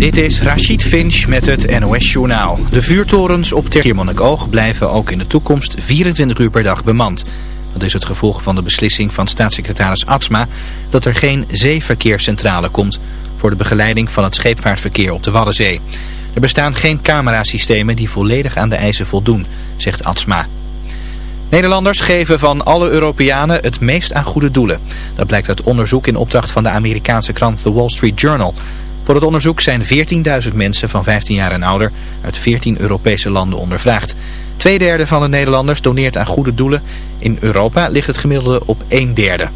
Dit is Rachid Finch met het NOS-journaal. De vuurtorens op Termonikoog blijven ook in de toekomst 24 uur per dag bemand. Dat is het gevolg van de beslissing van staatssecretaris Atsma dat er geen zeeverkeerscentrale komt voor de begeleiding van het scheepvaartverkeer op de Waddenzee. Er bestaan geen camerasystemen die volledig aan de eisen voldoen, zegt Atsma. Nederlanders geven van alle Europeanen het meest aan goede doelen. Dat blijkt uit onderzoek in opdracht van de Amerikaanse krant The Wall Street Journal. Voor het onderzoek zijn 14.000 mensen van 15 jaar en ouder uit 14 Europese landen ondervraagd. Tweederde van de Nederlanders doneert aan goede doelen. In Europa ligt het gemiddelde op een derde.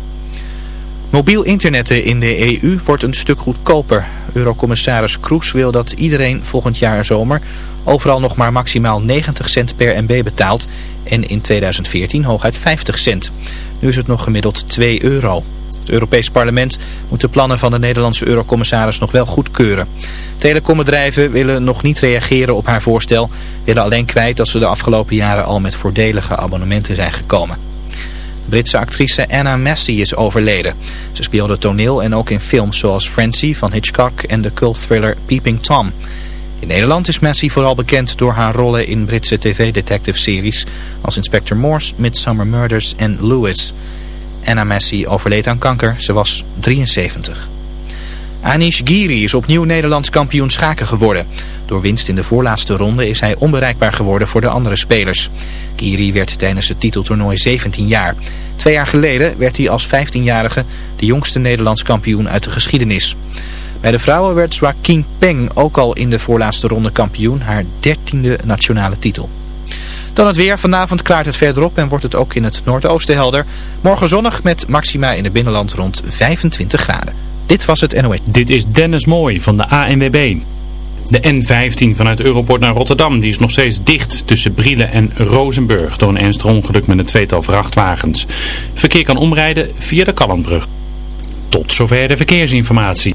Mobiel internetten in de EU wordt een stuk goedkoper. Eurocommissaris Kroes wil dat iedereen volgend jaar zomer overal nog maar maximaal 90 cent per MB betaalt en in 2014 hooguit 50 cent. Nu is het nog gemiddeld 2 euro. Het Europees Parlement moet de plannen van de Nederlandse eurocommissaris nog wel goedkeuren. Telecombedrijven willen nog niet reageren op haar voorstel, willen alleen kwijt dat ze de afgelopen jaren al met voordelige abonnementen zijn gekomen. De Britse actrice Anna Massey is overleden. Ze speelde toneel en ook in films zoals Frenzy van Hitchcock en de cult-thriller Peeping Tom. In Nederland is Massey vooral bekend door haar rollen in Britse tv-detective-series als Inspector Morse, Midsummer Murders en Lewis. Anna Massey overleed aan kanker, ze was 73. Anish Giri is opnieuw Nederlands kampioen schaken geworden. Door winst in de voorlaatste ronde is hij onbereikbaar geworden voor de andere spelers. Giri werd tijdens het titeltoernooi 17 jaar. Twee jaar geleden werd hij als 15-jarige de jongste Nederlands kampioen uit de geschiedenis. Bij de vrouwen werd Joaquin Peng ook al in de voorlaatste ronde kampioen, haar dertiende nationale titel. Dan het weer. Vanavond klaart het verderop en wordt het ook in het noordoosten helder. Morgen zonnig met maxima in het binnenland rond 25 graden. Dit was het NOS. Dit is Dennis Mooi van de ANWB. De N15 vanuit Europort naar Rotterdam die is nog steeds dicht tussen Brielen en Rozenburg door een ernstig ongeluk met een tweetal vrachtwagens. Verkeer kan omrijden via de Kallandbrug. Tot zover de verkeersinformatie.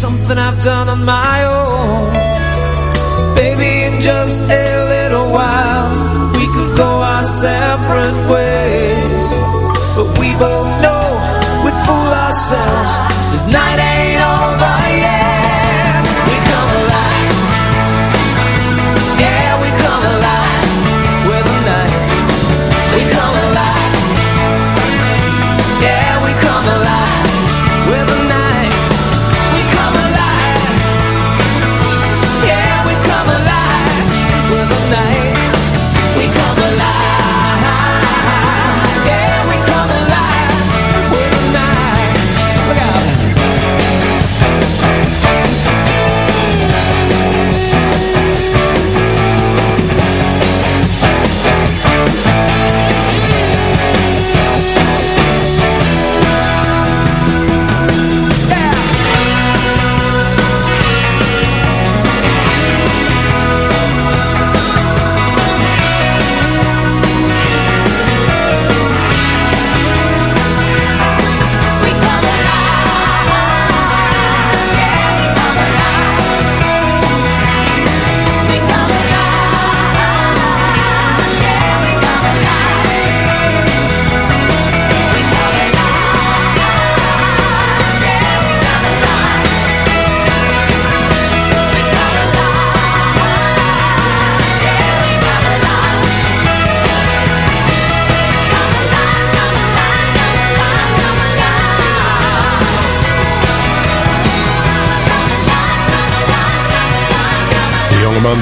Something I've done on my own. Baby, in just a little while We could go our separate ways. But we both know We'd fool ourselves. This night ain't over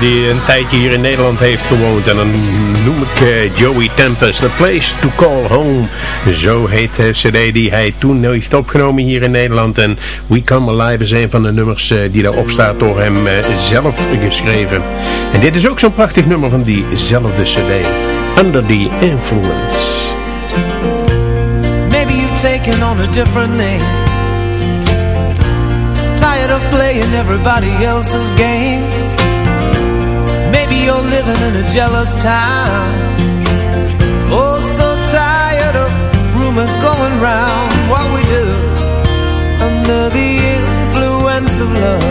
die een tijdje hier in Nederland heeft gewoond. En dan noem ik uh, Joey Tempest, The Place to Call Home. Zo heet de cd die hij toen heeft opgenomen hier in Nederland. En We Come Alive is een van de nummers uh, die daarop staat door hem uh, zelf geschreven. En dit is ook zo'n prachtig nummer van diezelfde cd. Under the Influence. Maybe you've taken on a different name. Tired of playing everybody else's game. Maybe you're living in a jealous town Oh, so tired of rumors going round. What we do under the influence of love.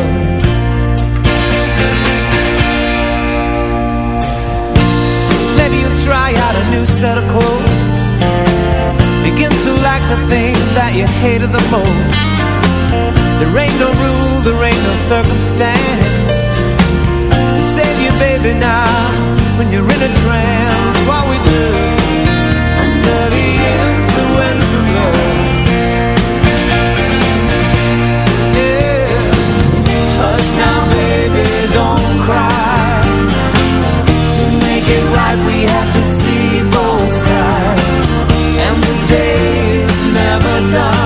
Maybe you'll try out a new set of clothes. Begin to like the things that you hated the most. There ain't no rule, there ain't no circumstance save you, baby, now. When you're in a trance, what we do Under the influence of love. Yeah. Hush now, baby, don't cry. To make it right, we have to see both sides. And the day is never done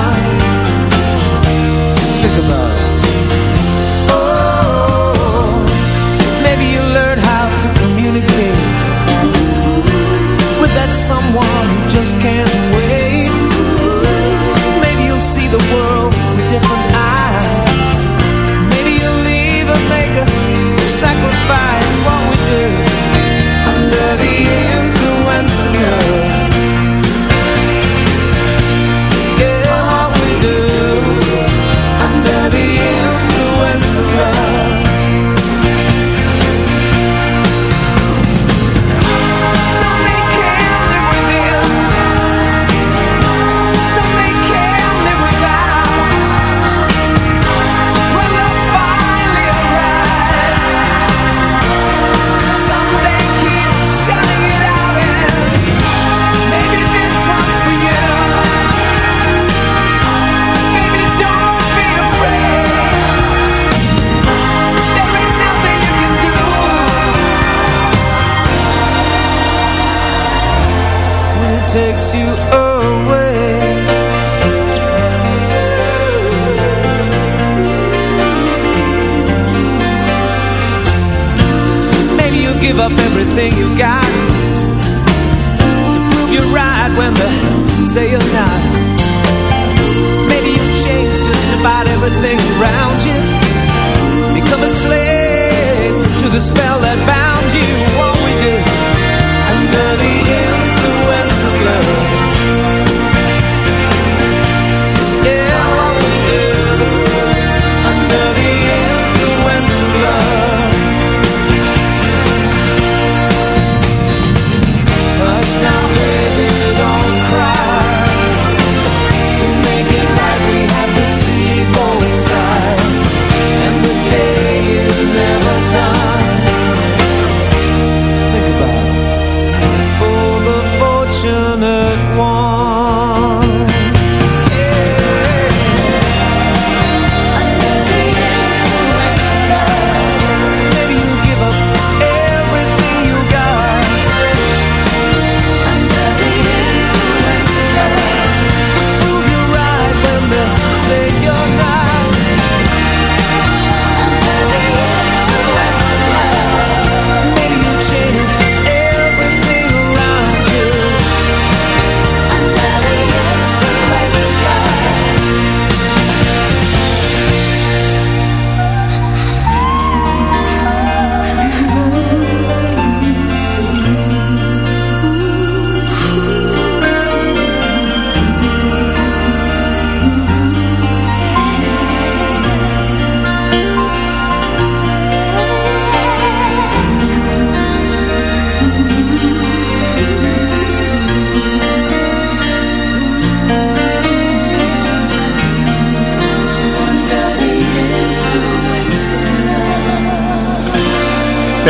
someone who just can't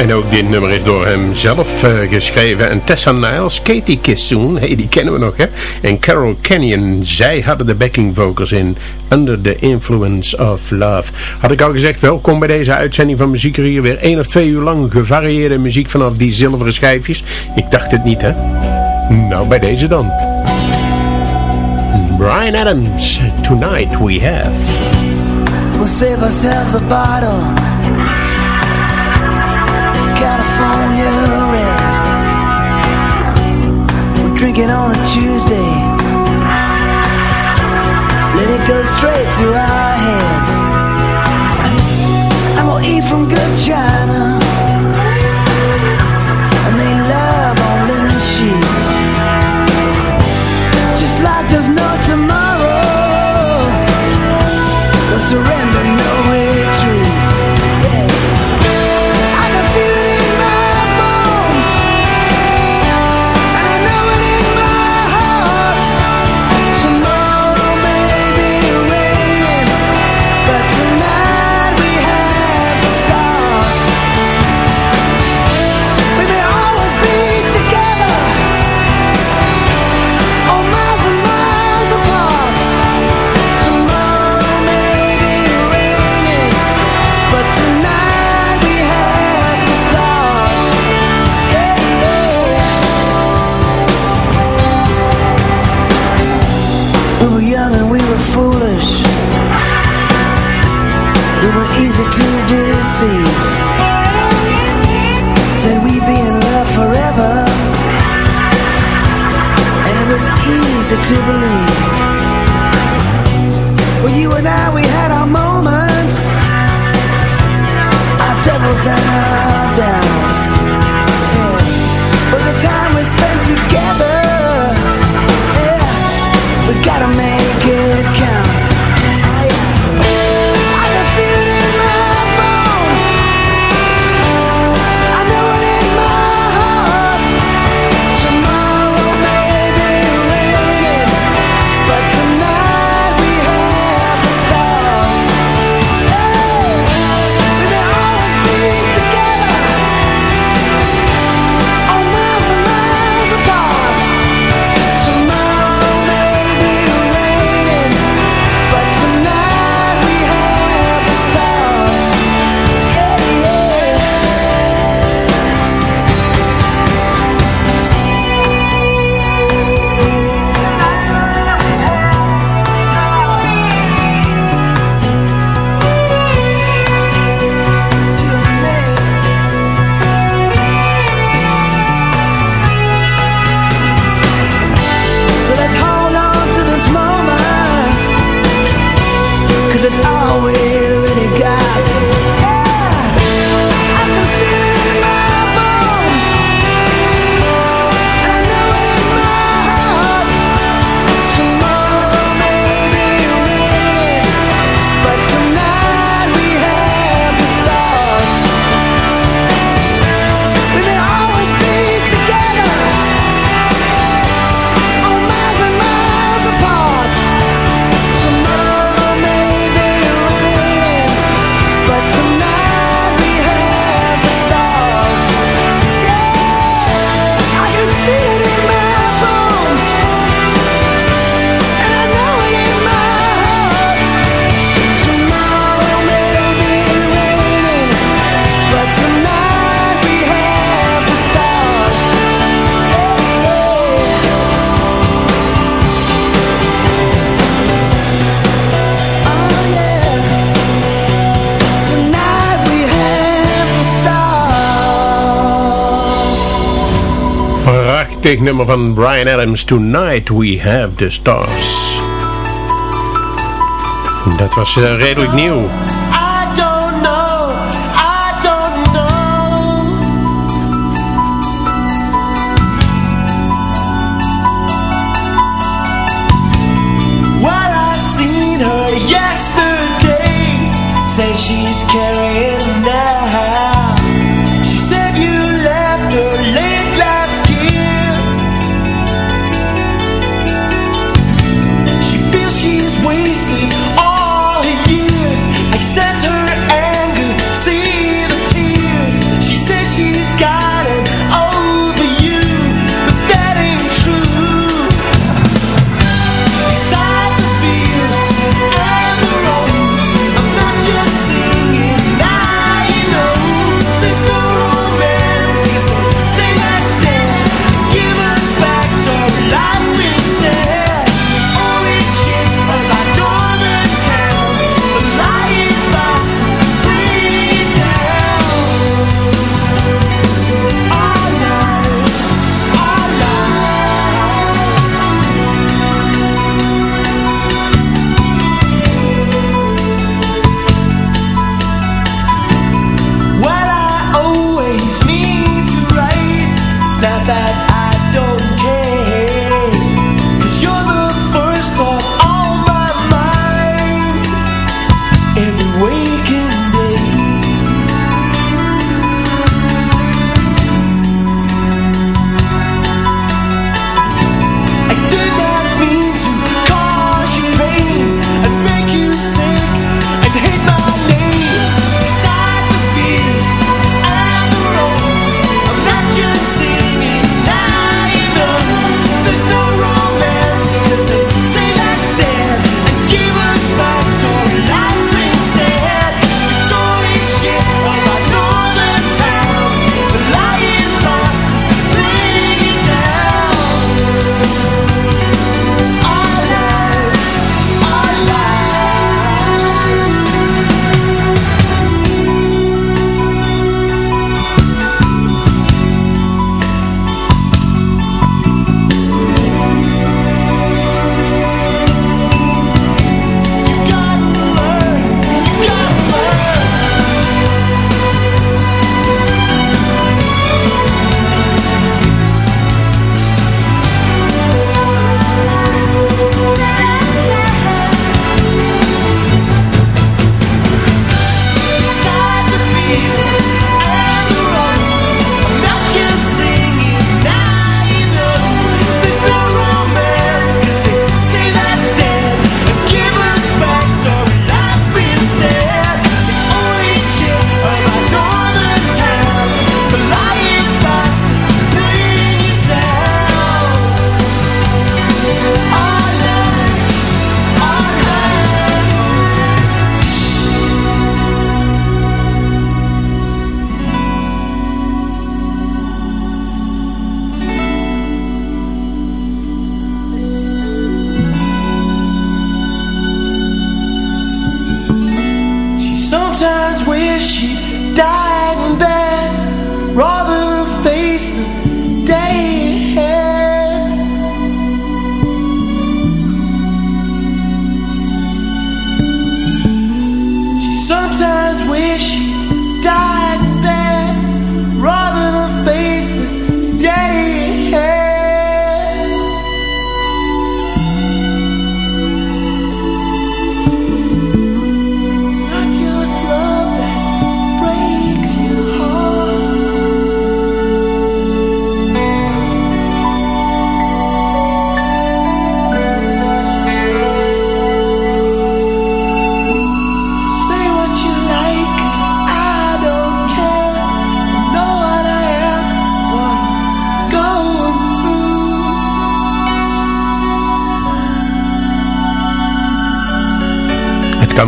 En ook dit nummer is door hem zelf uh, geschreven. En Tessa Niles, Katie Kissoon, hey, die kennen we nog hè. En Carol Canyon, zij hadden de backing vocals in Under the Influence of Love. Had ik al gezegd, welkom bij deze uitzending van Muziek hier. Weer één of twee uur lang gevarieerde muziek vanaf die zilveren schijfjes. Ik dacht het niet hè. Nou, bij deze dan. Brian Adams, Tonight We Have. We'll save ourselves a bottle We're drinking on a Tuesday. Let it go straight to our heads. And we'll eat from good china. Prachtig nummer van Brian Adams. Tonight we have the stars. Dat was uh, redelijk nieuw. Say she's carrying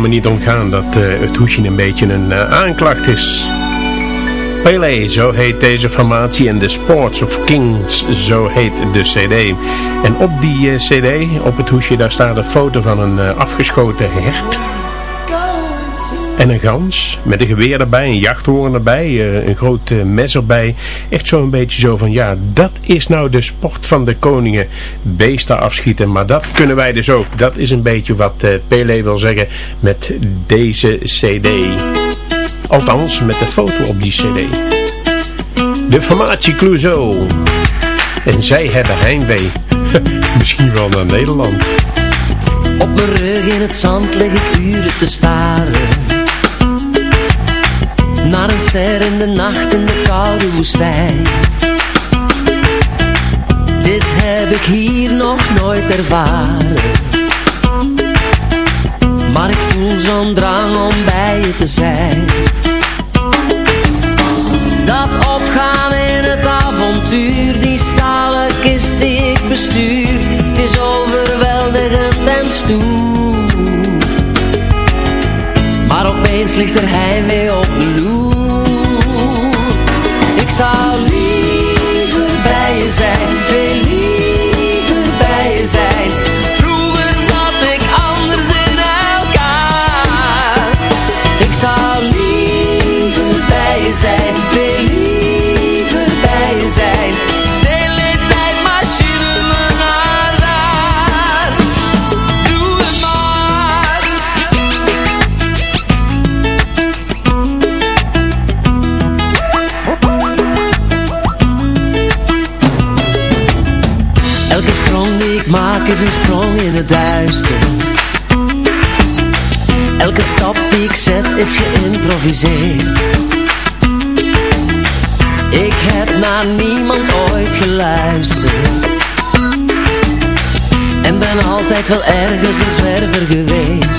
me niet ontgaan dat eh, het hoesje een beetje een eh, aanklacht is. Pele, zo heet deze formatie en The Sports of Kings, zo heet de cd. En op die eh, cd, op het hoesje, daar staat een foto van een afgeschoten hert en een gans. Met een geweer erbij, een jachthoorn erbij, eh, een groot eh, mes erbij. Echt zo'n beetje zo van, ja, dat is nou de sport van de koningen. Beesten afschieten, maar dat kunnen wij dus ook. Dat is een beetje wat eh, Pele wil zeggen met deze cd. Althans, met de foto op die cd. De formatie Clouseau. En zij hebben heimwee. Misschien wel naar Nederland. Op mijn rug in het zand lig ik uren te staren Een ster in de nacht in de koude woestijn. Dit heb ik hier nog nooit ervaren. Maar ik voel zo'n drang om bij je te zijn. Dat opgaan in het avontuur Die stalen kist die ik bestuur is overweldigend en stoer Opeens ligt er heimwee op de loer. Ik zou is geïmproviseerd. Ik heb naar niemand ooit geluisterd. En ben altijd wel ergens een zwerver geweest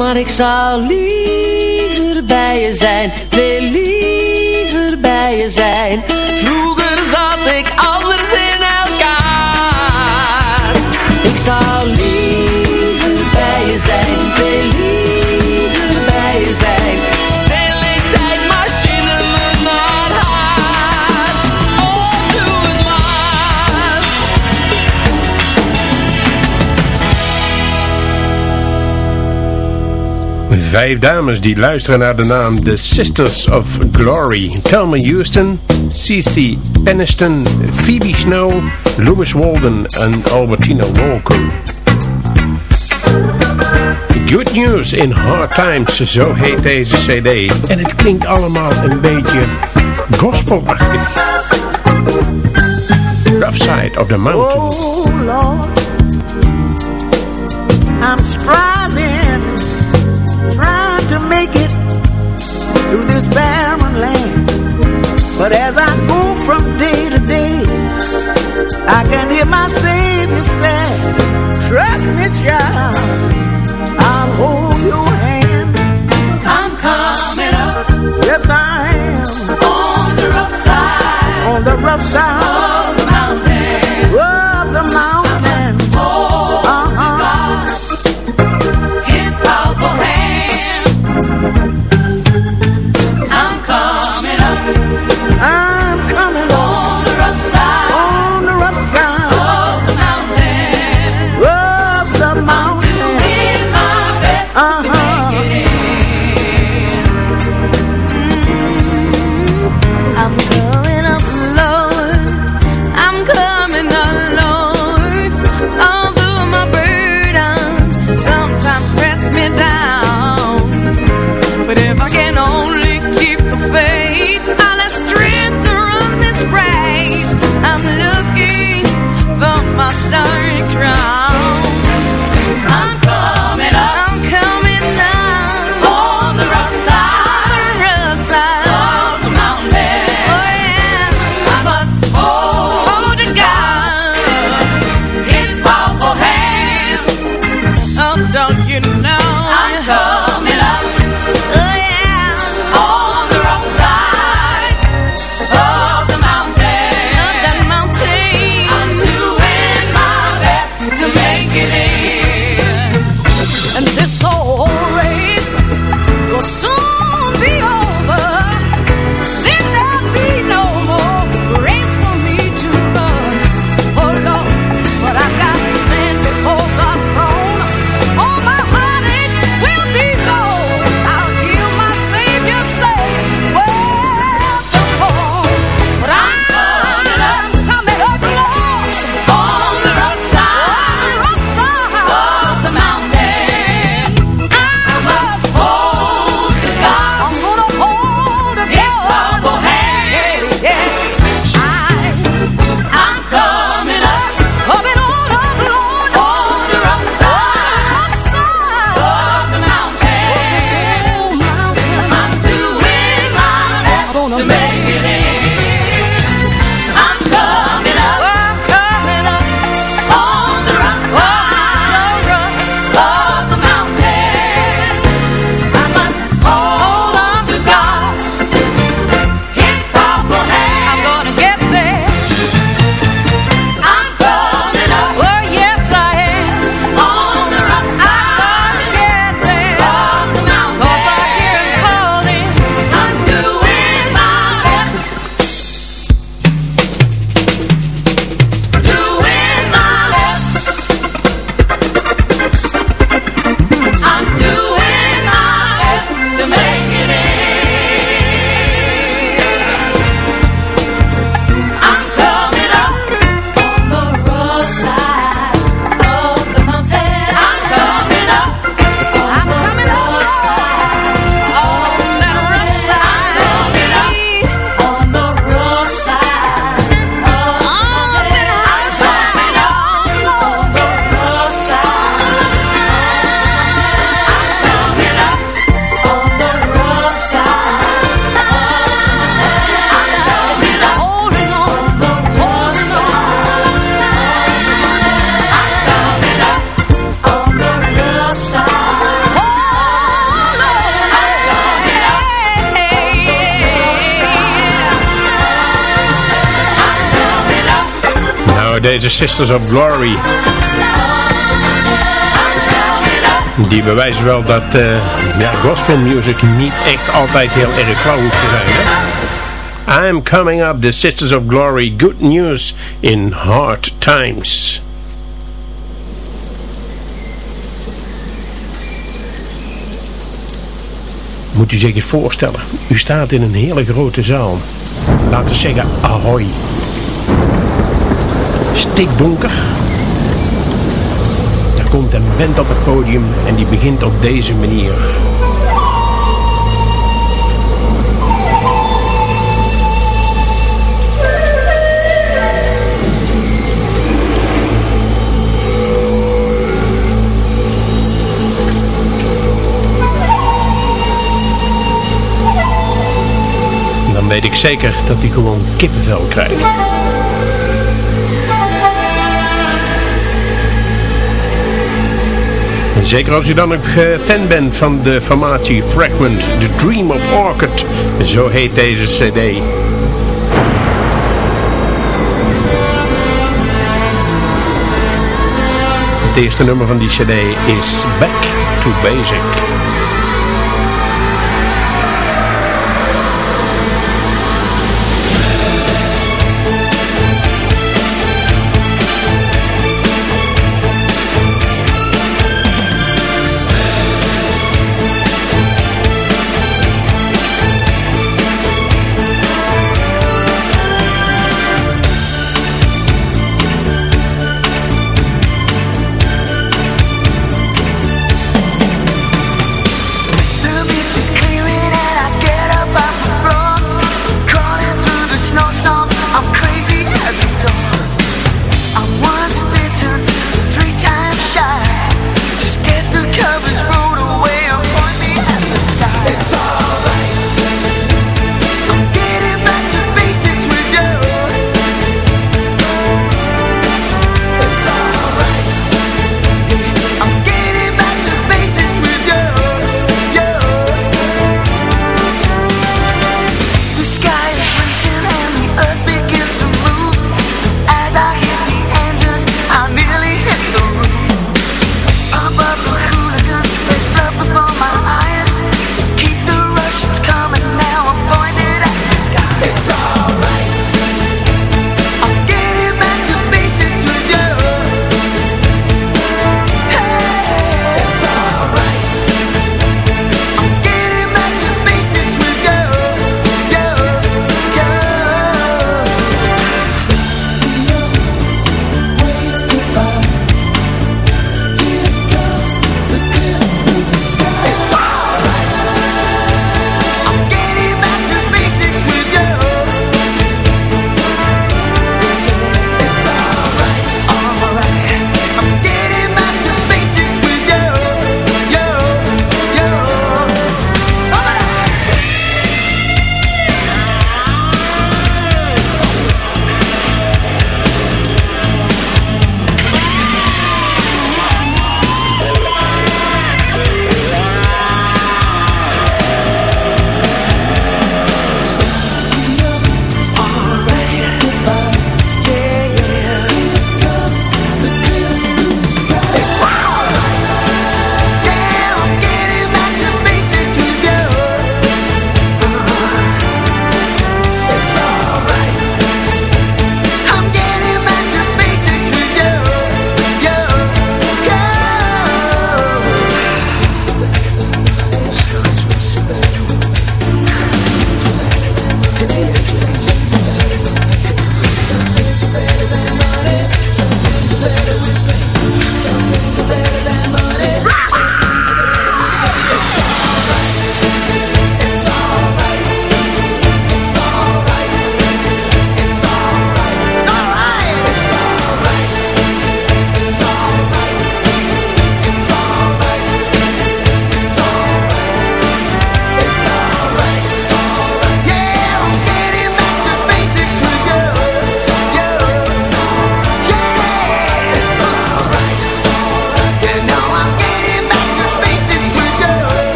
Maar ik zou liever bij je zijn Veel liever bij je zijn. Vroeger zat ik anders in elkaar vijf dames die luisteren naar de naam The Sisters of Glory. Thelma Houston, Cece Peniston, Phoebe Snow, Lewis Walden en Albertina Walker. Good News in Hard Times, zo heet deze cd. En het klinkt allemaal een beetje gospelachtig. Rough Side of the Mountain. Oh Lord, I'm this barren land. But as I go from day to day, I can hear my Savior say, Trust me, child. de Sisters of Glory. Die bewijzen wel dat uh, ja, gospel music niet echt altijd heel erg flauw hoeft te zijn. Hè? I'm coming up, the Sisters of Glory, good news in hard times. Moet u zich eens voorstellen, u staat in een hele grote zaal. Laten we zeggen, ahoy stikdonker. Er komt een band op het podium en die begint op deze manier. Dan weet ik zeker dat hij gewoon kippenvel krijgt. Zeker als u dan ook eh, fan bent van de formatie Fragment, The Dream of Orchid, zo heet deze cd. Het eerste nummer van die cd is Back to Basic.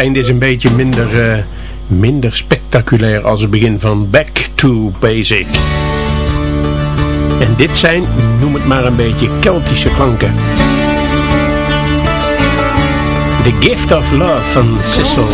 Einde is een beetje minder, uh, minder spectaculair als het begin van Back to Basic. En dit zijn, noem het maar een beetje, Keltische klanken. The Gift of Love van Sissel.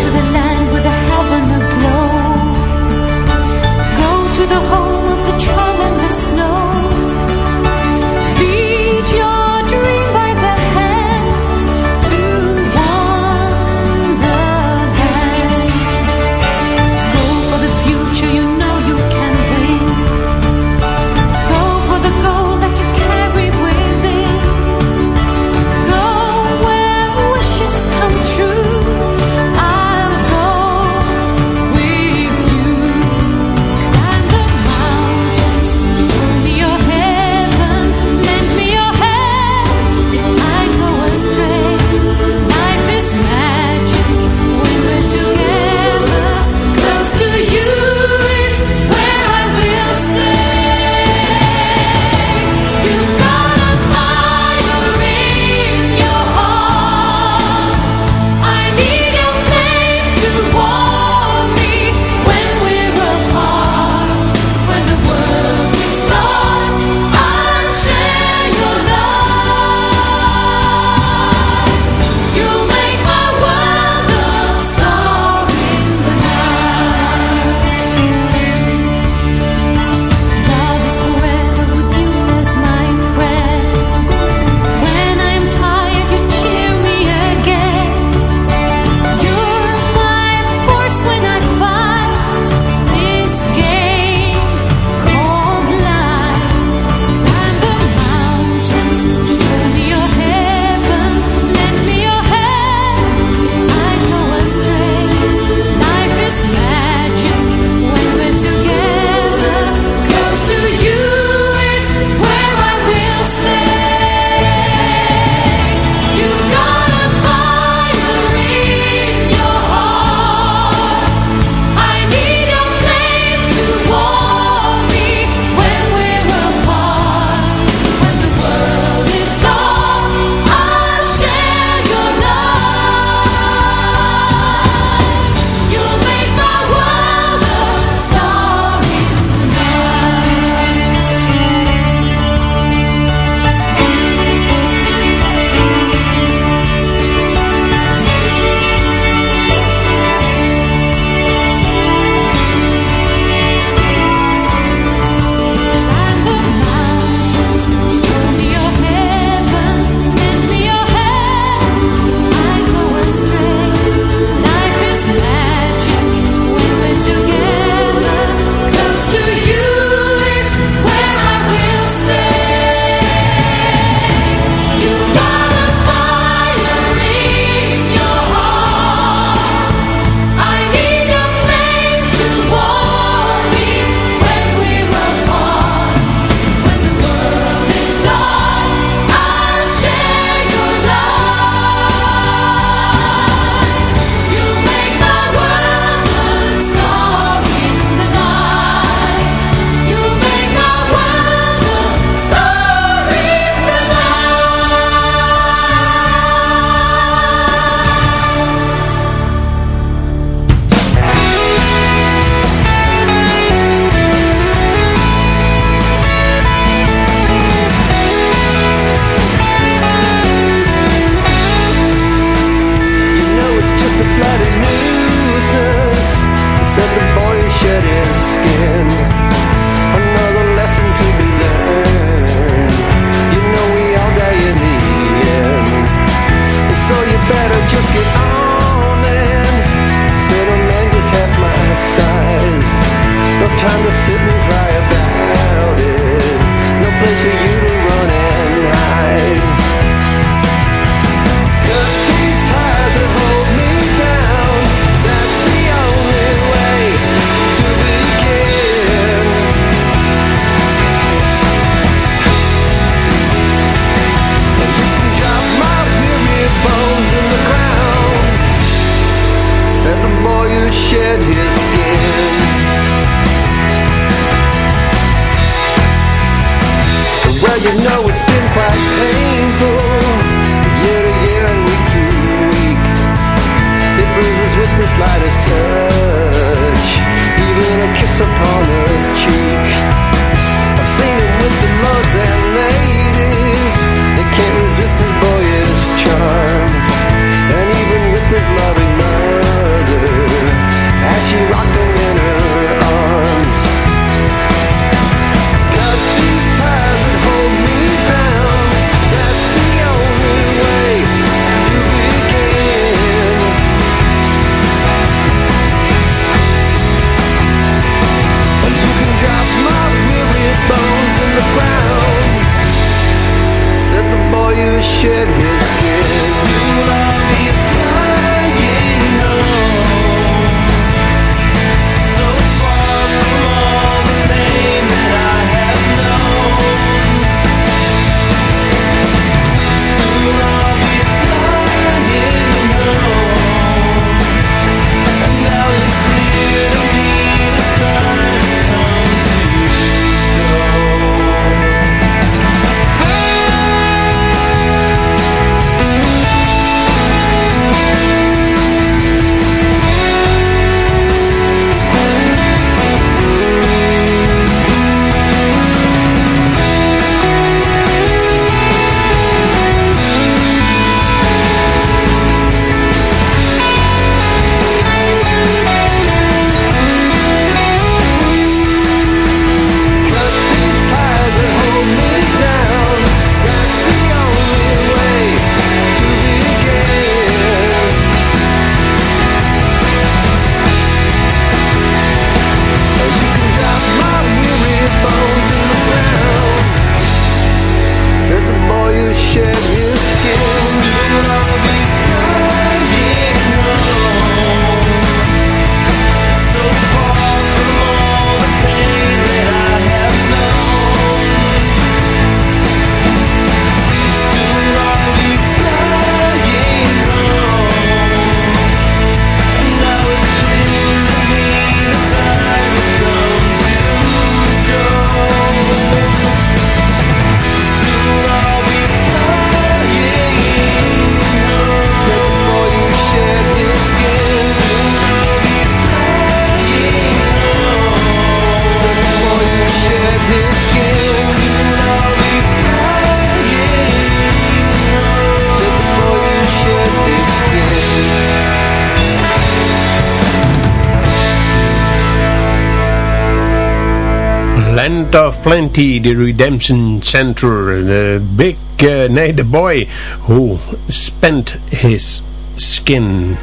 De The Redemption Center, de Big, uh, nee, The Boy Who Spent His Skin.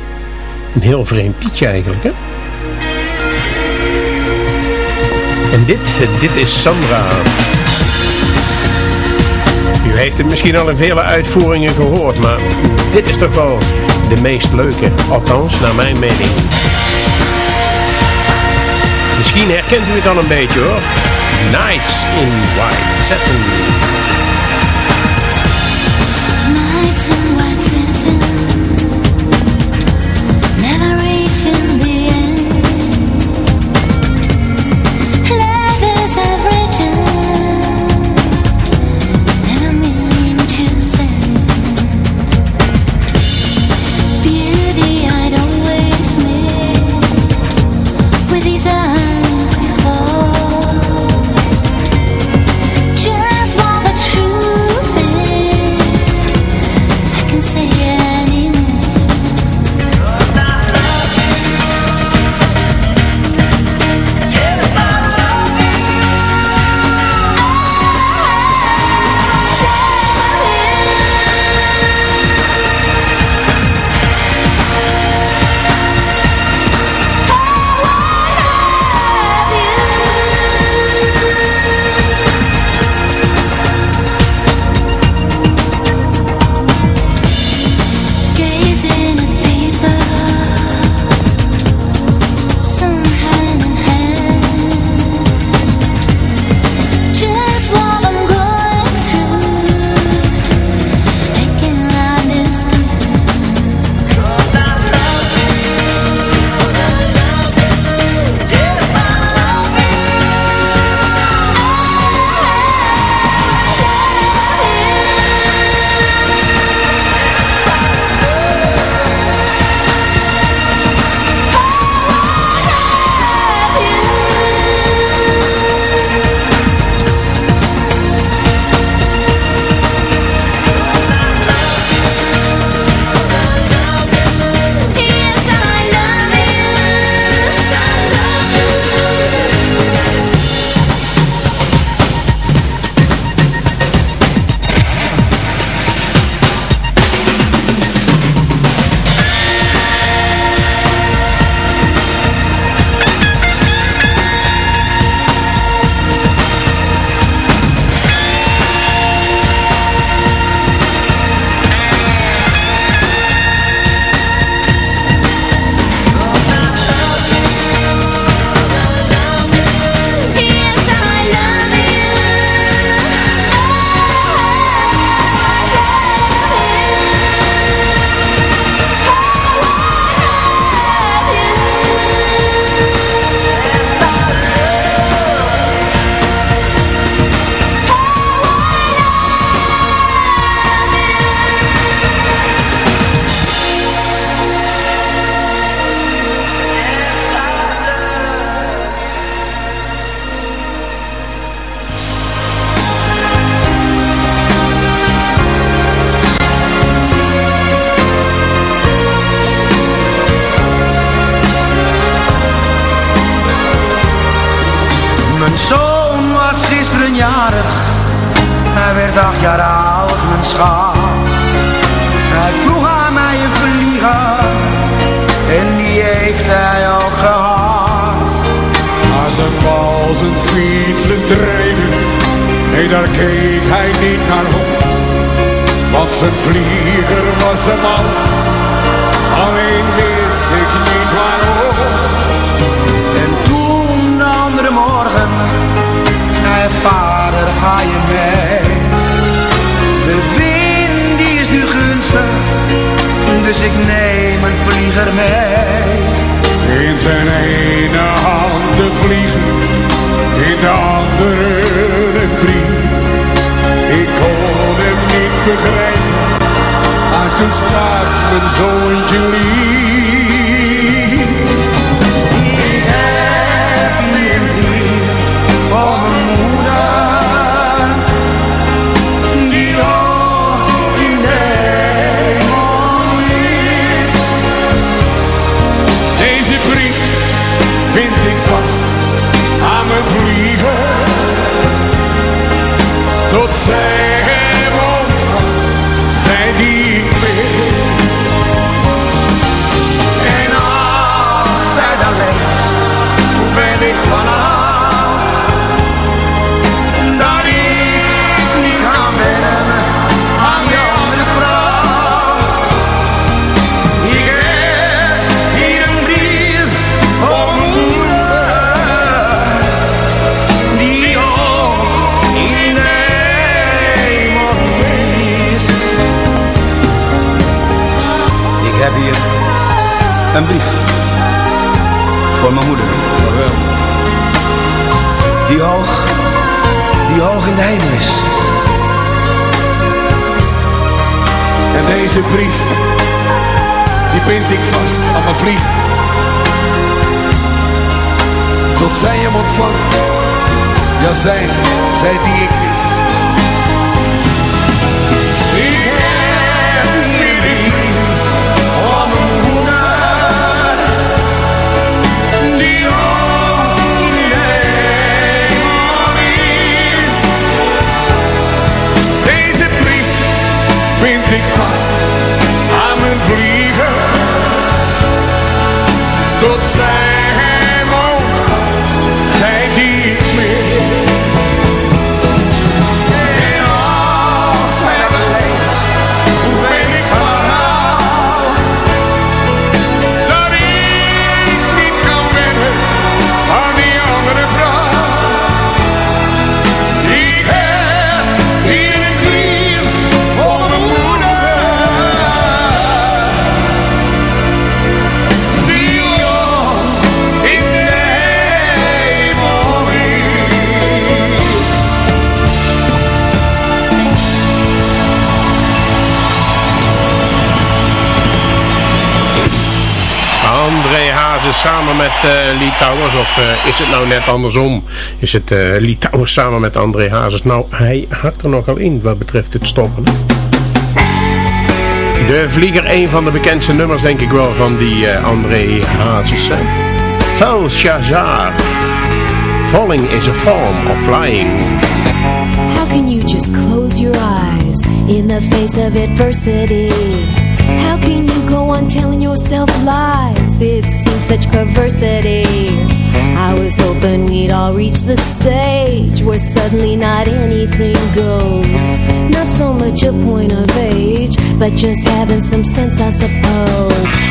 Een heel vreemd liedje eigenlijk, hè? En dit, dit is Sandra. U heeft het misschien al in vele uitvoeringen gehoord, maar dit is toch wel de meest leuke, althans naar mijn mening. Misschien herkent u het al een beetje hoor. Nights in White Satin. die ik samen met uh, Lee Towers? Of eh, is het nou net andersom? Is het uh, Lee Towers samen met André Hazes? Nou, hij hakt er nogal in wat betreft het stoppen. De Vlieger, een van de bekendste nummers denk ik wel van die André Hazes. Fel Shazar. Falling is a form of flying. How can you just close your eyes in the face of adversity? telling yourself lies. It seems such perversity. I was hoping we'd all reach the stage Where suddenly not anything goes. Not so much a point of age But just having some sense I suppose.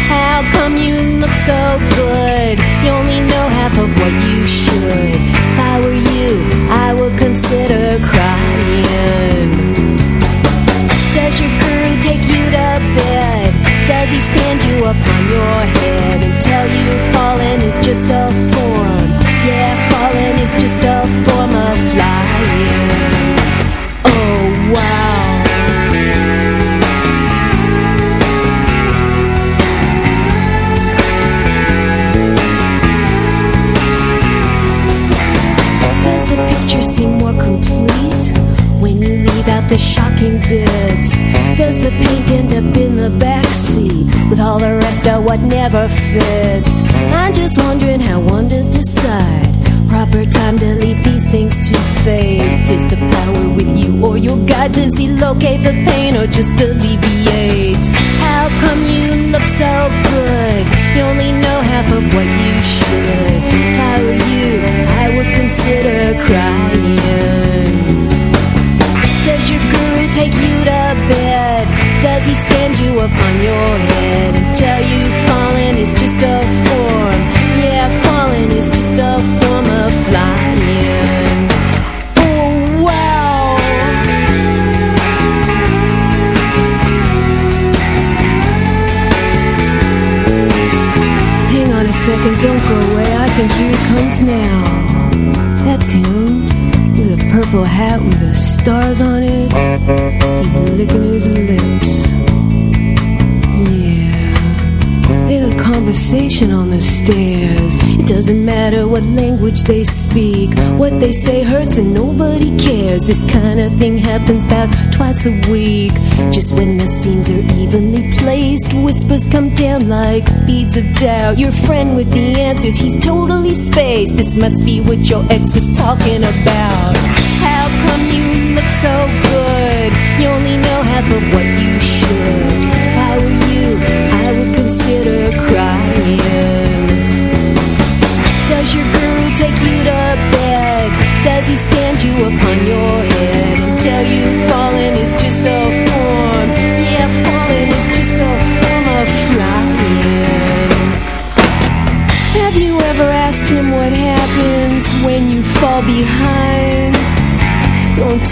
This kind of thing happens about twice a week. Just when the seams are evenly placed Whispers come down like beads of doubt. Your friend with the answers, he's totally spaced. This must be what your ex was talking about. How come you look so good? You only know half of what you should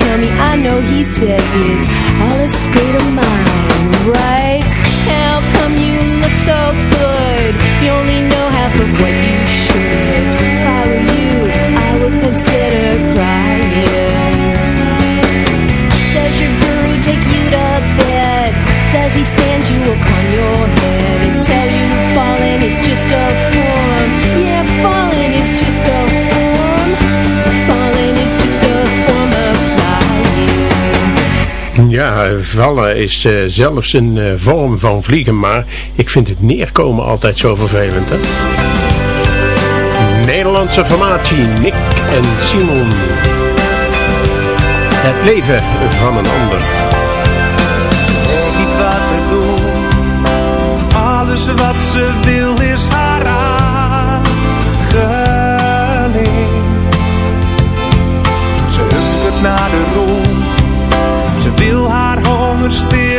tell me I know he says it's all a state of mind, right? How come you look so good? Vallen is eh, zelfs een eh, vorm van vliegen, maar ik vind het neerkomen altijd zo vervelend. Hè? Nederlandse formatie, Nick en Simon. Het leven van een ander. Ze weet niet wat te doen, alles wat ze wil nos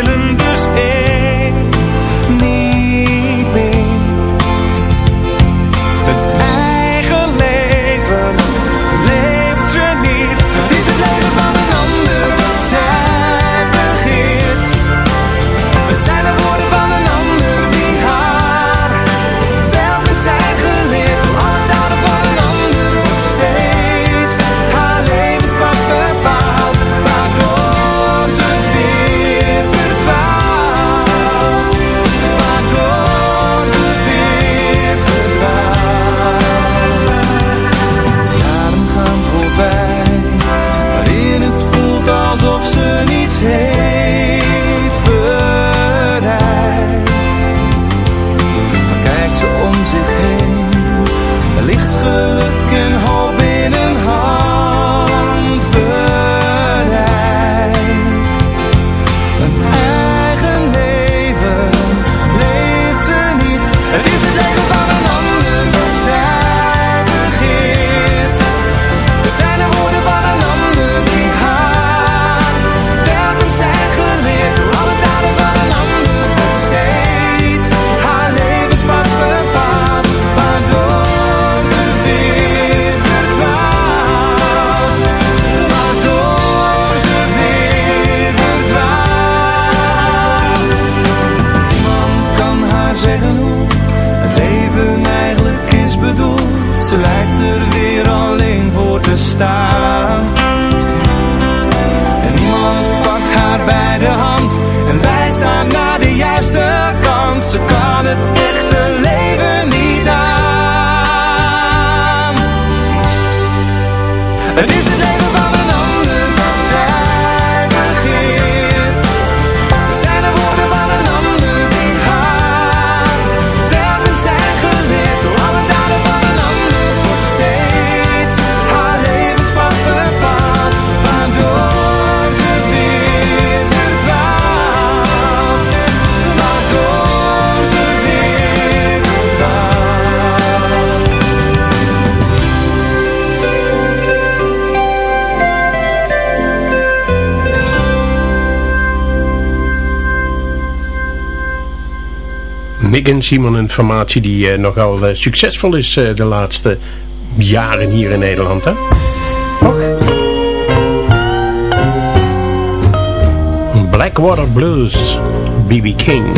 En Simon, een formatie die nogal succesvol is de laatste jaren hier in Nederland. Hè? Blackwater Blues, B.B. King.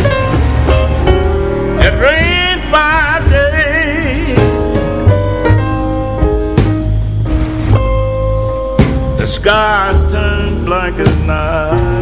It rained five days. The skies turned black as night.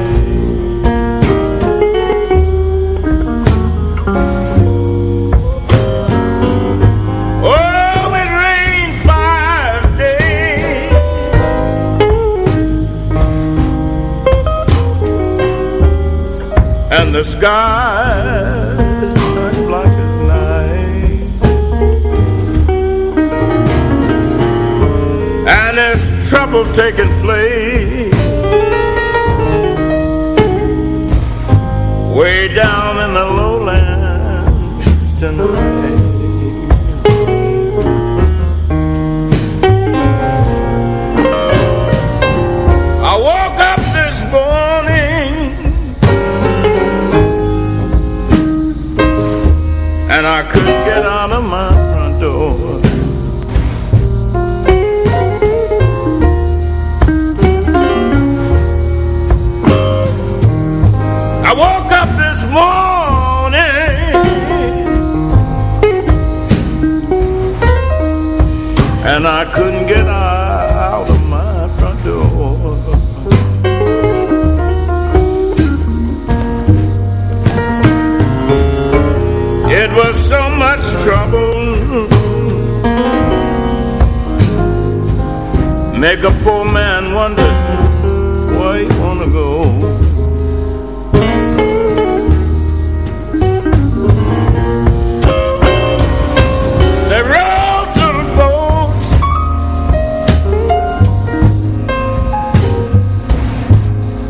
The skies turned black as night. And there's trouble taking place way down in the and I couldn't get out of my front door. I woke up this morning and I couldn't Make a poor man wonder where he wanna go. They rowed to the boats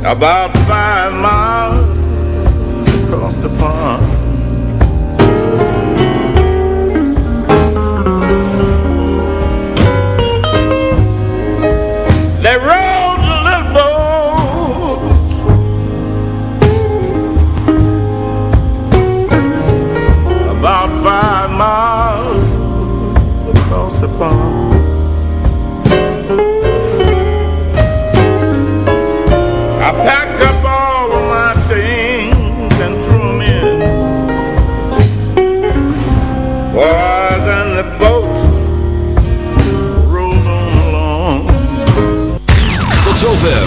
about